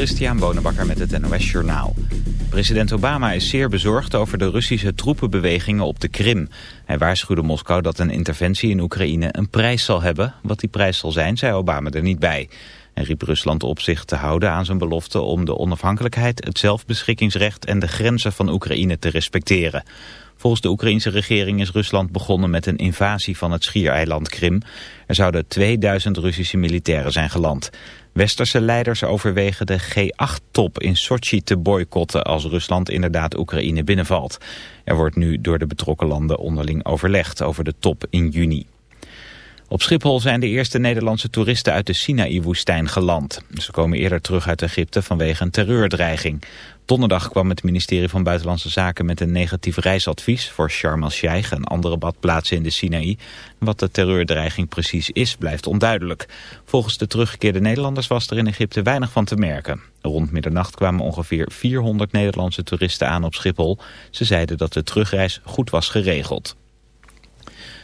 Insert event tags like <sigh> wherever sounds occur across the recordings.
Christian Bonenbakker met het NOS Journaal. President Obama is zeer bezorgd over de Russische troepenbewegingen op de Krim. Hij waarschuwde Moskou dat een interventie in Oekraïne een prijs zal hebben. Wat die prijs zal zijn, zei Obama er niet bij. En riep Rusland op zich te houden aan zijn belofte om de onafhankelijkheid, het zelfbeschikkingsrecht en de grenzen van Oekraïne te respecteren. Volgens de Oekraïnse regering is Rusland begonnen met een invasie van het schiereiland Krim. Er zouden 2000 Russische militairen zijn geland. Westerse leiders overwegen de G8-top in Sochi te boycotten als Rusland inderdaad Oekraïne binnenvalt. Er wordt nu door de betrokken landen onderling overlegd over de top in juni. Op Schiphol zijn de eerste Nederlandse toeristen uit de Sinaï-woestijn geland. Ze komen eerder terug uit Egypte vanwege een terreurdreiging. Donderdag kwam het ministerie van Buitenlandse Zaken met een negatief reisadvies voor Sharm el-Sheikh en andere badplaatsen in de Sinaï. Wat de terreurdreiging precies is, blijft onduidelijk. Volgens de teruggekeerde Nederlanders was er in Egypte weinig van te merken. Rond middernacht kwamen ongeveer 400 Nederlandse toeristen aan op Schiphol. Ze zeiden dat de terugreis goed was geregeld.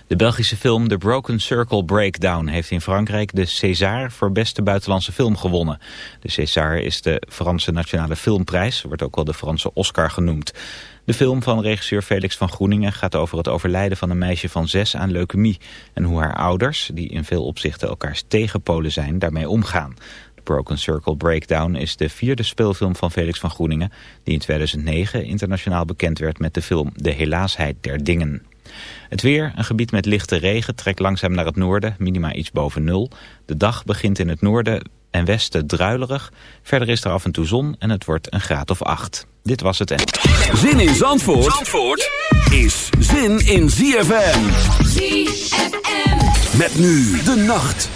De Belgische film The Broken Circle Breakdown heeft in Frankrijk de César voor beste buitenlandse film gewonnen. De César is de Franse Nationale Filmprijs, wordt ook wel de Franse Oscar genoemd. De film van regisseur Felix van Groeningen gaat over het overlijden van een meisje van zes aan leukemie. En hoe haar ouders, die in veel opzichten elkaars tegenpolen zijn, daarmee omgaan. The Broken Circle Breakdown is de vierde speelfilm van Felix van Groeningen, die in 2009 internationaal bekend werd met de film De Helaasheid der Dingen. Het weer, een gebied met lichte regen, trekt langzaam naar het noorden, minima iets boven nul. De dag begint in het noorden en westen druilerig. Verder is er af en toe zon en het wordt een graad of acht. Dit was het en... Zin in Zandvoort, Zandvoort is zin in ZFM. ZFM. Met nu de nacht.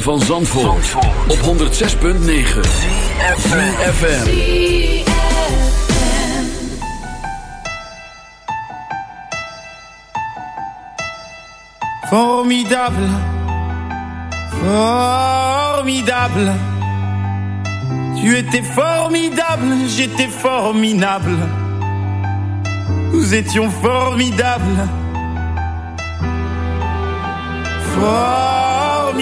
van Zandvoort, Zandvoort. op 106.9 CFFM Formidable. Formidable. Tu étais formidable, j'étais formidable. Nous étions formidables. Formidable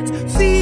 Feel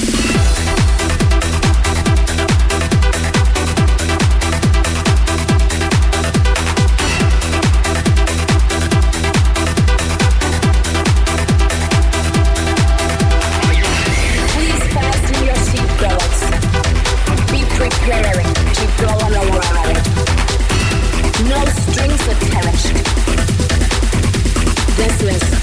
with Terence. This list.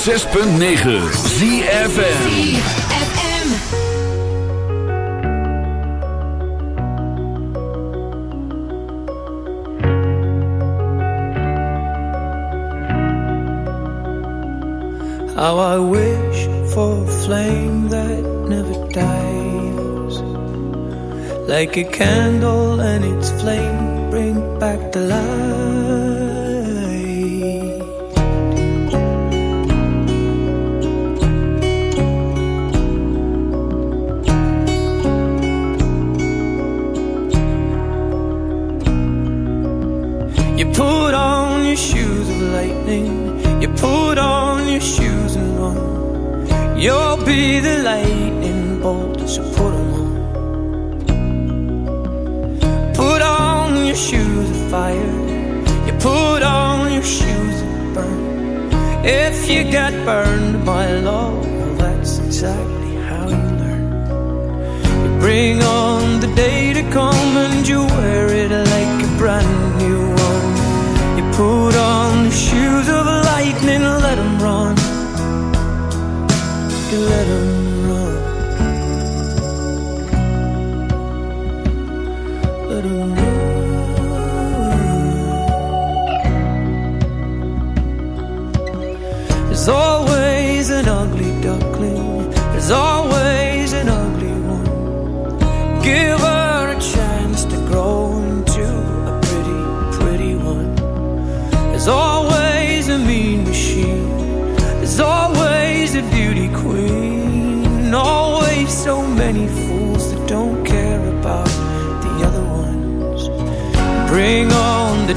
106.9 ZFN How I wish for a flame that never dies. Like a candle and its flame bring back the light. let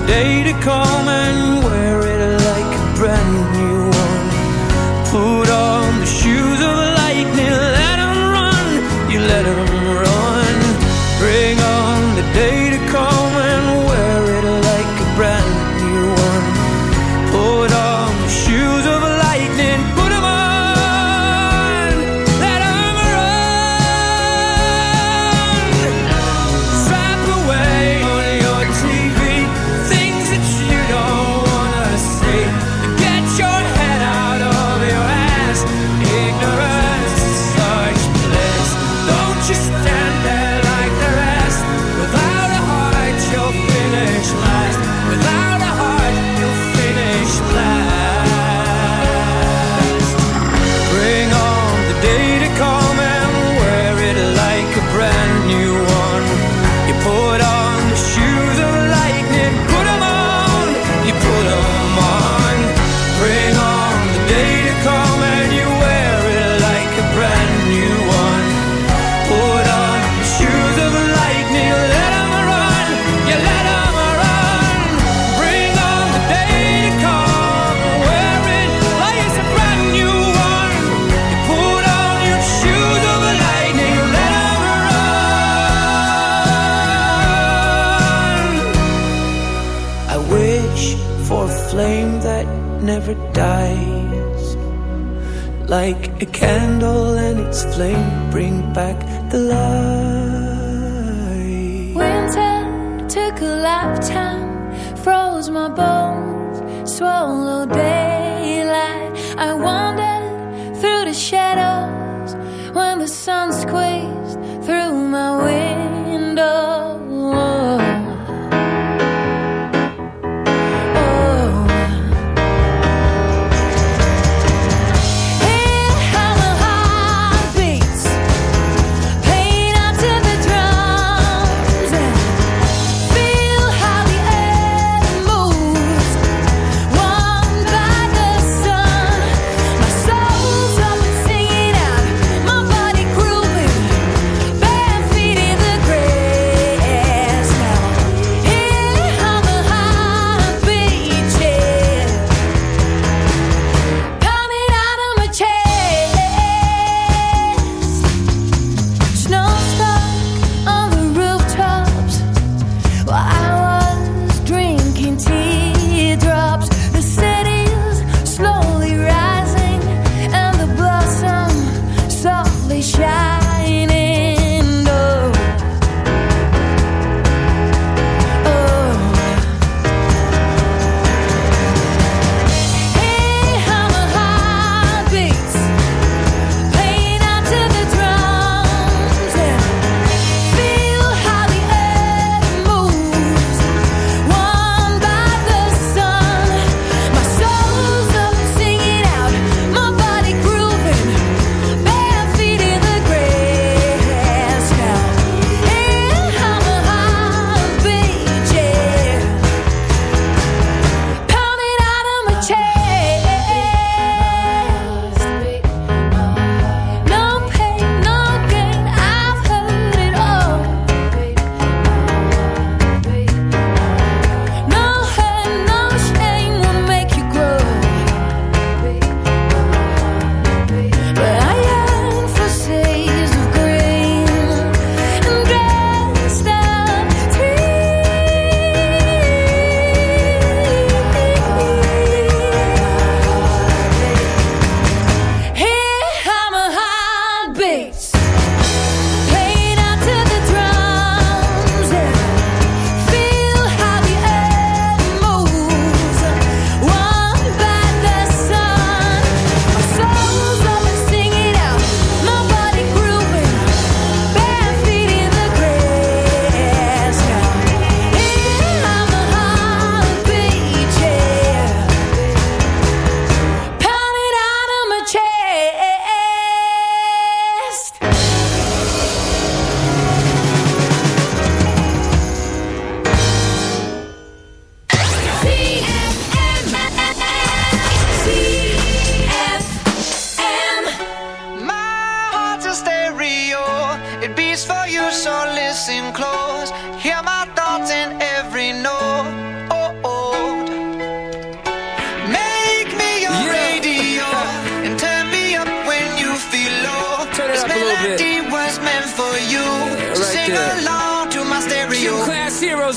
day to come never dies. Like a candle and its flame bring back the light. Winter took a lifetime, froze my bones, swallowed them.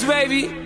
Baby.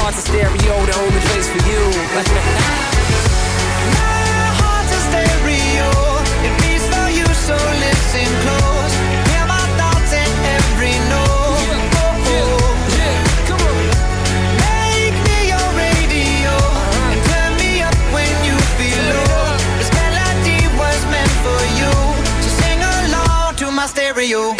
heart's a stereo, the only place for you. <laughs> My heart's a stereo, it beats for you, so listen close. Hear my thoughts in every note. Make me your radio, uh-huh. and turn me up when you feel low. This melody was meant for you, so sing along to my stereo.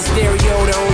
stereo, the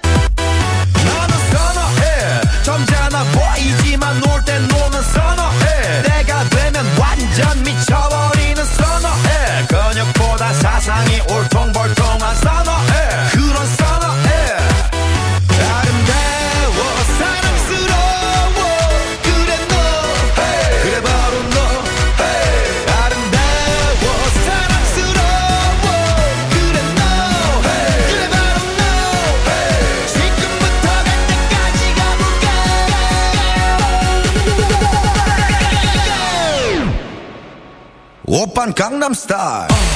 Gangnam Style.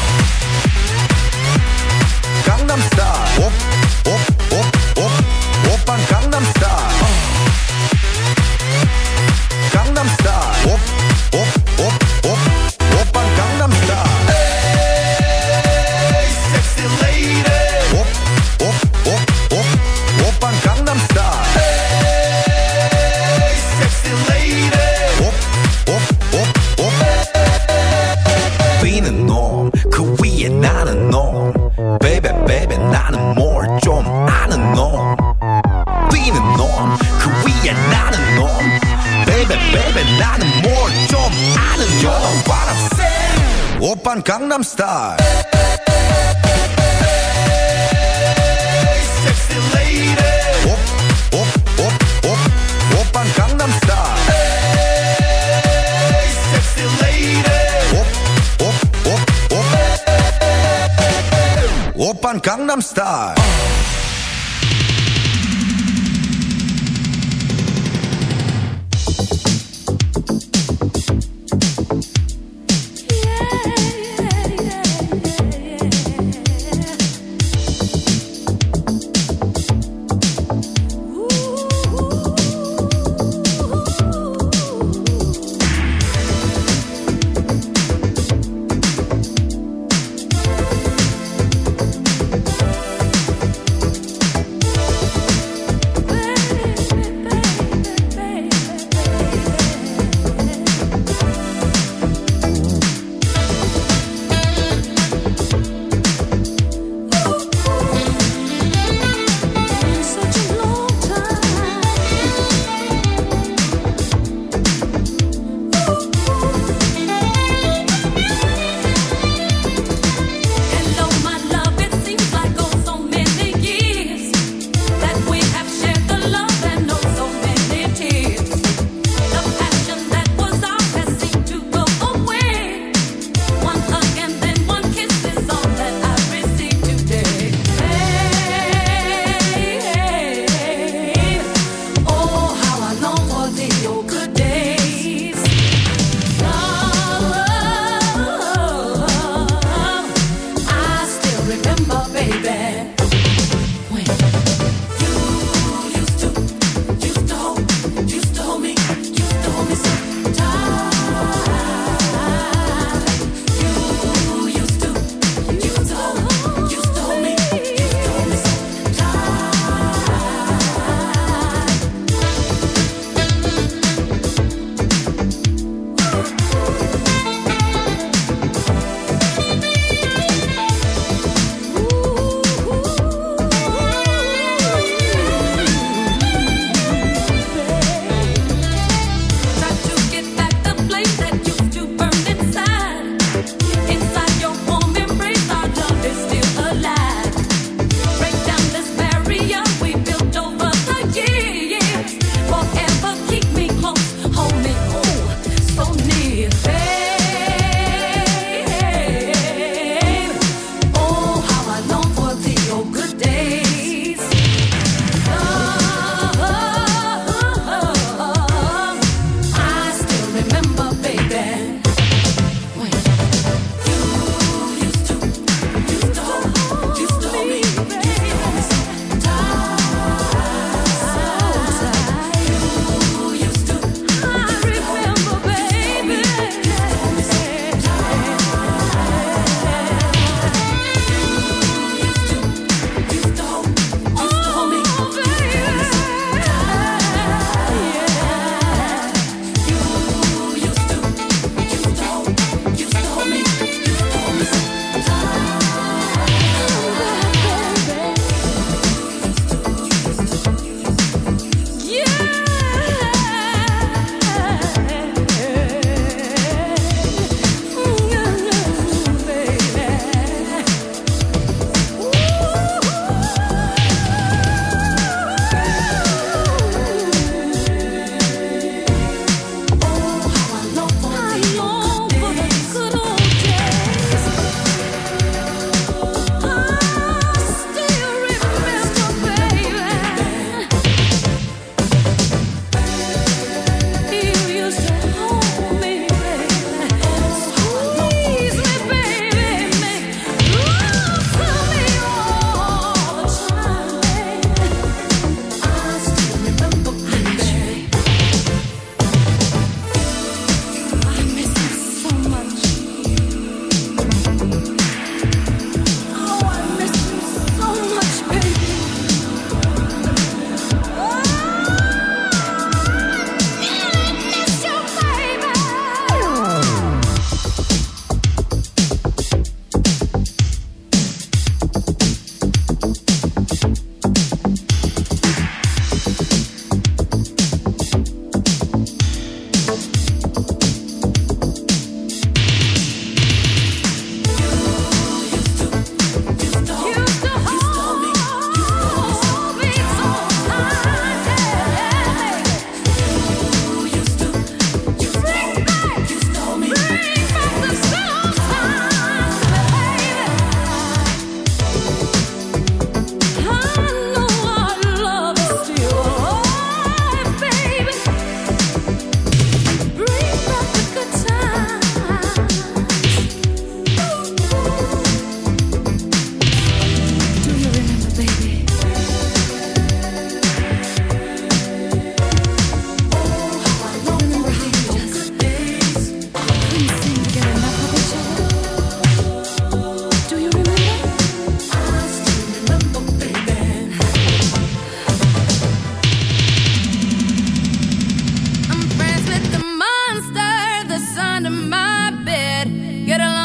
Get along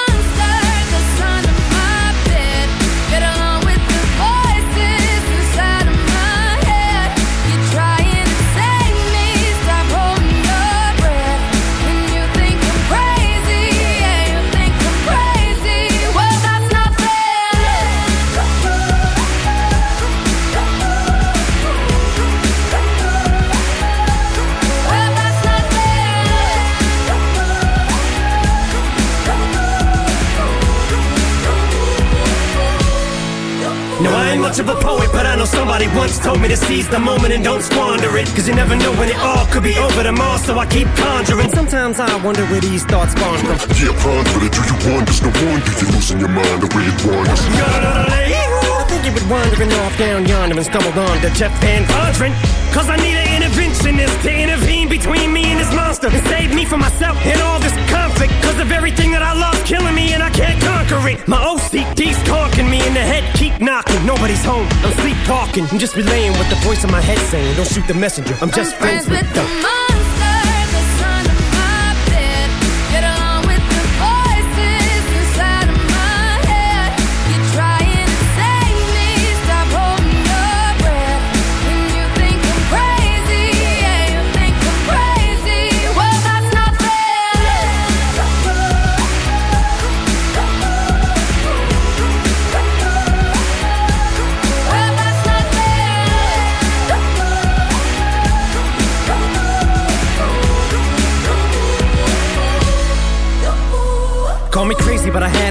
much of a poet, but I know somebody once told me to seize the moment and don't squander it. Cause you never know when it all could be over tomorrow, so I keep conjuring. Sometimes I wonder where these thoughts spawn from. Yeah, ponder it. Do you wonder? No wonder you're losing your mind the way it wanders. I think you been wandering off down yonder and stumbled on to Jeff VanVonderen. Cause I need an interventionist to intervene between me and this monster and save me from myself and all this conflict. Cause of everything that I love killing me and I can't conquer it. My OCD's conking me in the head, sleepwalking. I'm just relaying what the voice in my head saying. Don't shoot the messenger, I'm just I'm friends with the but I had